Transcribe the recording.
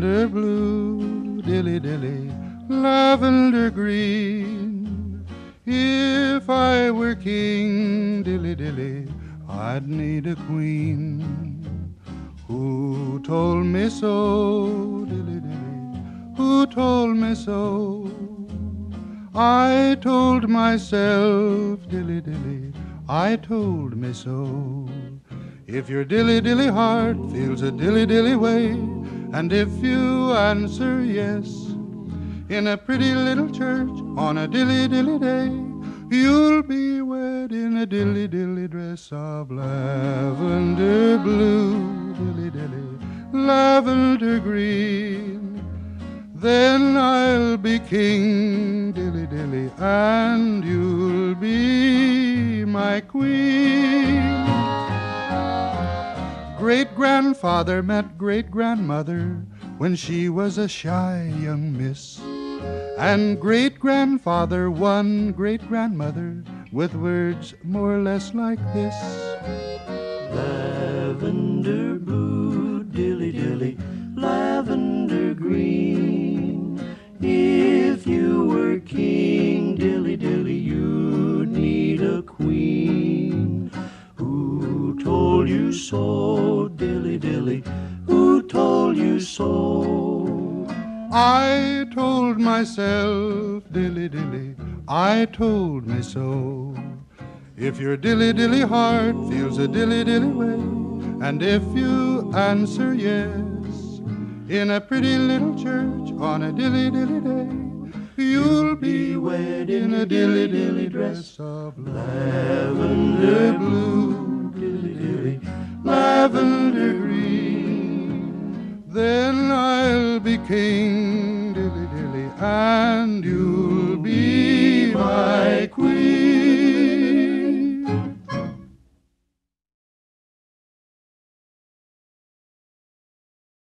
lavender blue, dilly dilly, lavender green. If I were king, dilly dilly, I'd need a queen. Who told me so, dilly dilly, who told me so? I told myself, dilly dilly, I told me so. If your dilly dilly heart feels a dilly dilly way, and if you answer yes, in a pretty little church on a dilly dilly day, you'll be wed in a dilly dilly dress of lavender blue, dilly dilly, lavender green. Then I'll be king, dilly dilly, and you'll be my queen. Great grandfather met great grandmother when she was a shy young miss. And great grandfather won great grandmother with words more or less like this Lavender blue, dilly dilly, lavender green. If you were king, dilly dilly, you'd need a queen. Who told you so, dilly dilly? Who told you so? I told myself, dilly dilly, I told me so. If your dilly dilly heart feels a dilly dilly way, and if you answer yes, in a pretty little church on a dilly dilly day, you'll be wed in a dilly dilly dress of lavender blue, then I'll be king, dilly dilly, and you'll be my.